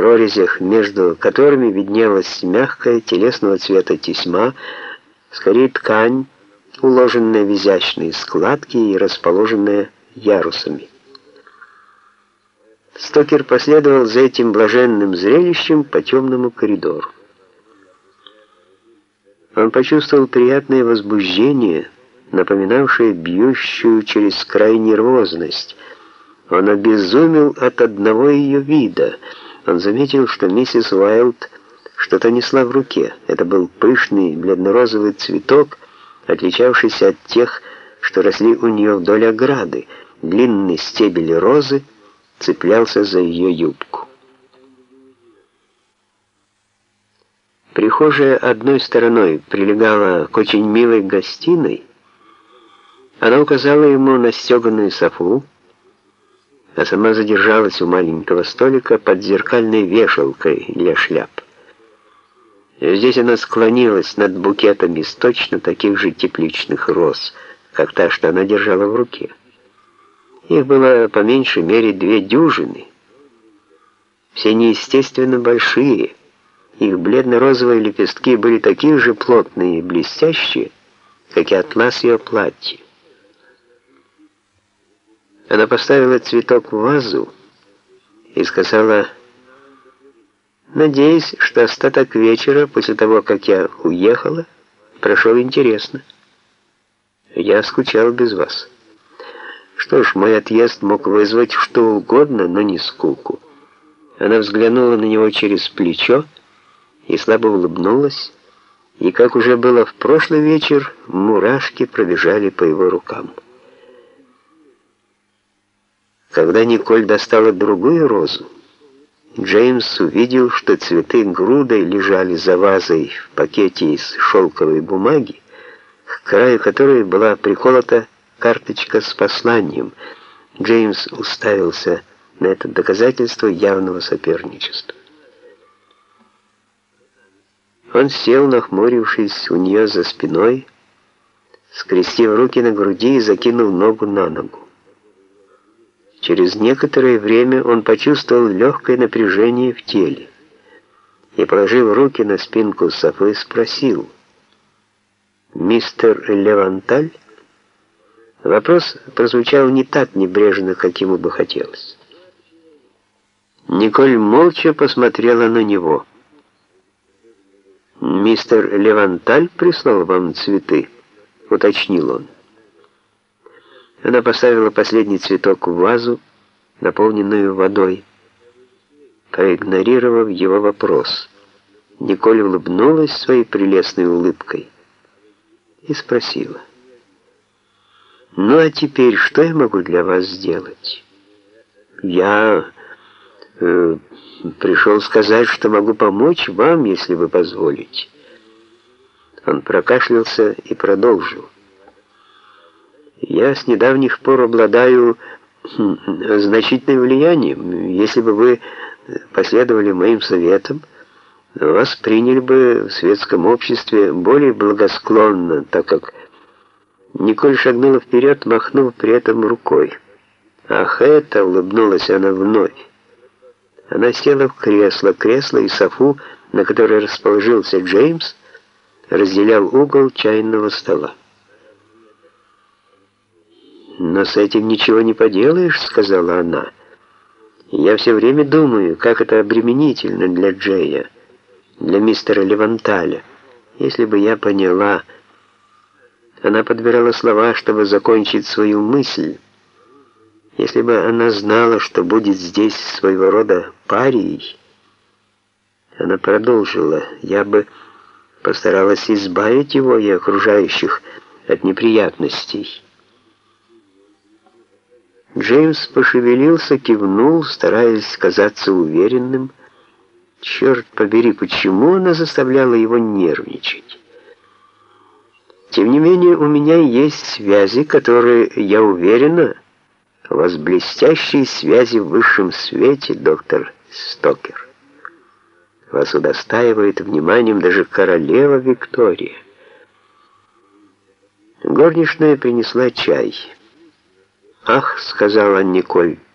прорезях между которыми виднелась мягкая телесного цвета тесьма, скорее ткань, уложенная в изящные складки и расположенная ярусами. Стокер последовал за этим блаженным зрелищем по темному коридору. Он почувствовал приятное возбуждение, напоминавшее бьющую через край нервозность. Он обезумел от одного ее вида. Он заметил, что миссис Уайлд что-то несла в руке. Это был пышный бледно-розовый цветок, отличавшийся от тех, что росли у нее вдоль ограды. Длинный стебель розы цеплялся за ее юбку. Прихожая одной стороной прилегала к очень милой гостиной. Она указала ему на стеганую софу, а сама задержалась у маленького столика под зеркальной вешалкой для шляп. Здесь она склонилась над букетом из точно таких же тепличных роз, как та, что она держала в руке. Их было по меньшей мере две дюжины. Все неестественно большие. Их бледно-розовые лепестки были такие же плотные и блестящие, как и атлас ее платья. Она поставила цветок в вазу и сказала Надеюсь, что остаток вечера, после того, как я уехала, прошел интересно. Я скучал без вас. Что ж, мой отъезд мог вызвать что угодно, но не скуку. Она взглянула на него через плечо и слабо улыбнулась, и, как уже было в прошлый вечер, мурашки пробежали по его рукам. Когда Николь достала другую розу, Джеймс увидел, что цветы грудой лежали за вазой в пакете из шелковой бумаги, к краю которой была приколота карточка с посланием. Джеймс уставился на это доказательство явного соперничества. Он сел, нахмурившись у нее за спиной, скрестив руки на груди и закинул ногу на ногу. Через некоторое время он почувствовал легкое напряжение в теле и, положив руки на спинку софы, спросил «Мистер Леванталь?» Вопрос прозвучал не так небрежно, как ему бы хотелось. Николь молча посмотрела на него. «Мистер Леванталь прислал вам цветы?» — уточнил он. Она поставила последний цветок в вазу, наполненную водой, проигнорировав его вопрос. Николь улыбнулась своей прелестной улыбкой и спросила, «Ну а теперь что я могу для вас сделать?» «Я э, пришел сказать, что могу помочь вам, если вы позволите». Он прокашлялся и продолжил. Я с недавних пор обладаю хм, значительным влиянием. Если бы вы последовали моим советам, вас приняли бы в светском обществе более благосклонно, так как Николь шагнула вперед, махнув при этом рукой. «Ах, это!» — улыбнулась она вновь. Она села в кресло. Кресло и софу, на которой расположился Джеймс, разделял угол чайного стола. «Но с этим ничего не поделаешь», — сказала она. «Я все время думаю, как это обременительно для Джея, для мистера Леванталя. Если бы я поняла...» Она подбирала слова, чтобы закончить свою мысль. Если бы она знала, что будет здесь своего рода парией, она продолжила, я бы постаралась избавить его и окружающих от неприятностей. Джеймс пошевелился, кивнул, стараясь казаться уверенным. Черт побери, почему она заставляла его нервничать? Тем не менее, у меня есть связи, которые, я уверена, у вас блестящие связи в высшем свете, доктор Стокер. Вас удостаивает вниманием даже королева Виктория. Горничная принесла чай. «Ах», — сказала Николь, —